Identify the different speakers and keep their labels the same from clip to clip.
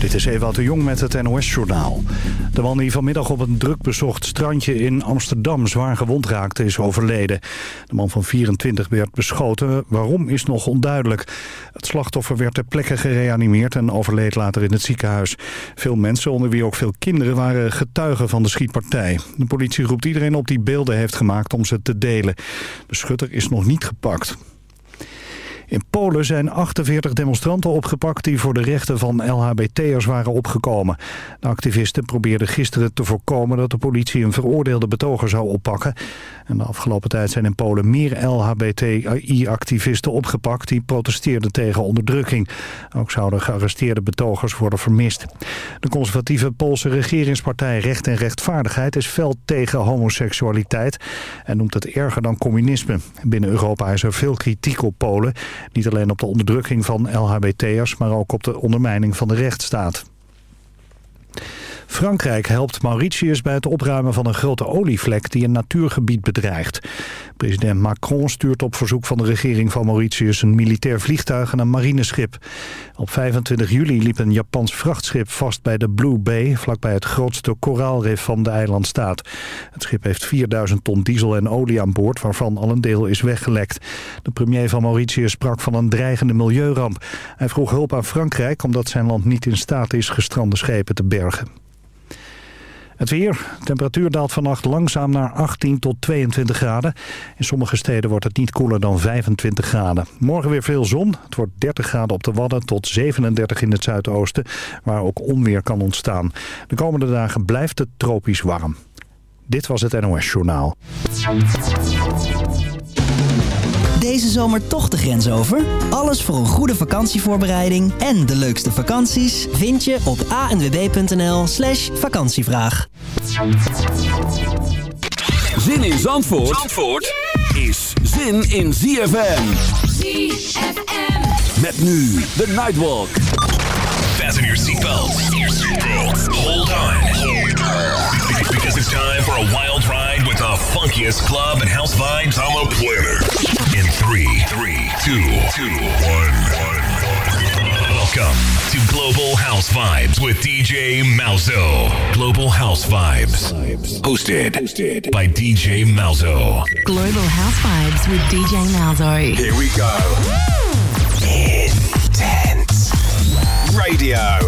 Speaker 1: Dit is Ewout de Jong met het NOS-journaal. De man die vanmiddag op een druk bezocht strandje in Amsterdam zwaar gewond raakte is overleden. De man van 24 werd beschoten. Waarom is nog onduidelijk. Het slachtoffer werd ter plekke gereanimeerd en overleed later in het ziekenhuis. Veel mensen, onder wie ook veel kinderen, waren getuigen van de schietpartij. De politie roept iedereen op die beelden heeft gemaakt om ze te delen. De schutter is nog niet gepakt. In Polen zijn 48 demonstranten opgepakt die voor de rechten van LHBT'ers waren opgekomen. De activisten probeerden gisteren te voorkomen dat de politie een veroordeelde betoger zou oppakken. En de afgelopen tijd zijn in Polen meer LHBTI-activisten opgepakt die protesteerden tegen onderdrukking. Ook zouden gearresteerde betogers worden vermist. De conservatieve Poolse regeringspartij Recht en Rechtvaardigheid is fel tegen homoseksualiteit en noemt het erger dan communisme. Binnen Europa is er veel kritiek op Polen. Niet alleen op de onderdrukking van LHBT'ers, maar ook op de ondermijning van de rechtsstaat. Frankrijk helpt Mauritius bij het opruimen van een grote olievlek die een natuurgebied bedreigt. President Macron stuurt op verzoek van de regering van Mauritius een militair vliegtuig en een marineschip. Op 25 juli liep een Japans vrachtschip vast bij de Blue Bay, vlakbij het grootste koraalrif van de eilandstaat. Het schip heeft 4000 ton diesel en olie aan boord, waarvan al een deel is weggelekt. De premier van Mauritius sprak van een dreigende milieuramp. Hij vroeg hulp aan Frankrijk omdat zijn land niet in staat is gestrande schepen te bergen. Het weer. Temperatuur daalt vannacht langzaam naar 18 tot 22 graden. In sommige steden wordt het niet koeler dan 25 graden. Morgen weer veel zon. Het wordt 30 graden op de Wadden tot 37 in het zuidoosten, waar ook onweer kan ontstaan. De komende dagen blijft het tropisch warm. Dit was het NOS Journaal.
Speaker 2: Deze zomer toch de grens over? Alles voor een goede vakantievoorbereiding en de leukste vakanties vind je op anwb.nl slash vakantievraag.
Speaker 3: Zin in Zandvoort, Zandvoort is zin in ZFM.
Speaker 4: ZFM.
Speaker 3: Met nu de Nightwalk.
Speaker 5: Fasten your seatbelts. Hold on. Because it's time for a wild ride with the funkiest club and house vibes on the planet. In three, three, two, two, one, one. Welcome to Global House Vibes with DJ Malzo. Global House Vibes. Hosted, Hosted by DJ Malzo.
Speaker 6: Global House Vibes with DJ Malzo.
Speaker 5: Here we go. Intense radio.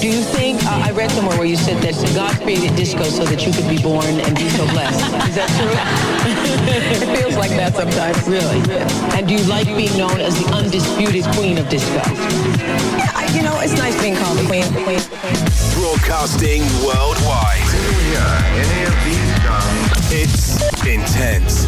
Speaker 4: Do you think, uh, I read somewhere where you said that God created disco so that you could be born and be so blessed. Is that true? it feels like that sometimes. Really? And do you like being known as the undisputed queen of disco? Yeah, I, you know, it's nice being called the queen. The queen, the queen.
Speaker 5: Broadcasting worldwide.
Speaker 4: Yeah, any of these songs. It's intense.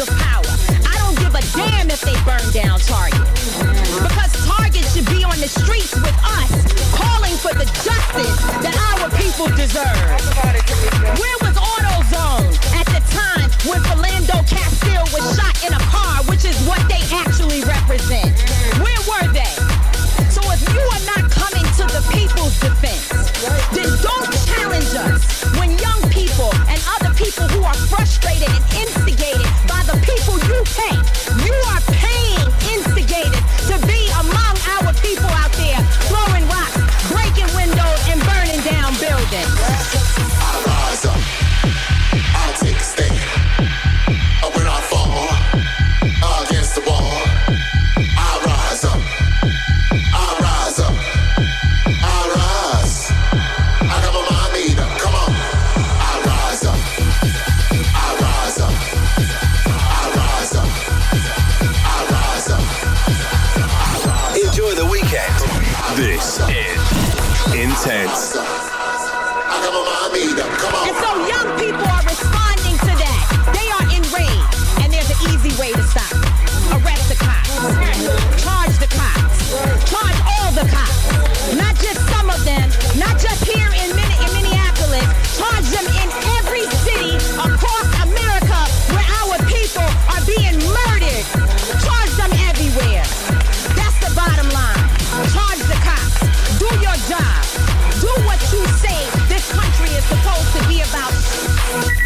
Speaker 4: of
Speaker 7: power. I don't give a damn if they burn down Target. Because Target should be on the streets with us, calling for the justice that our people deserve.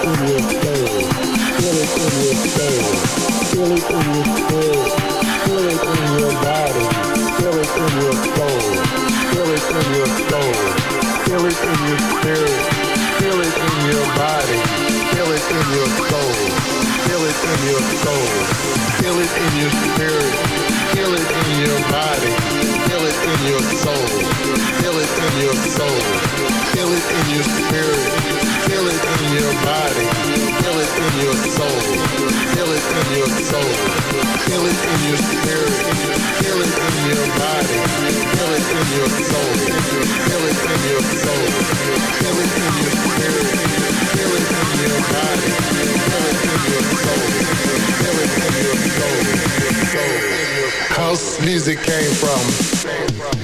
Speaker 8: fill it in your body fill it in your soul. Fill it in your soul fill it in your spirit. Fill it in your body. Fill it
Speaker 9: in your soul. Fill
Speaker 10: it in your spirit fill it in your body fill it in your soul. Feel it in your soul. Feel it in your spirit. Feel it in your body. Feel it in your soul. Feel it in your soul. Feel it in your spirit. Feel it in your body. Feel it in your soul. Feel it in your soul. Feel it in your spirit. Feel it in your body. Feel it in your soul. Feel it in your soul. House music
Speaker 9: came from.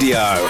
Speaker 9: Radio.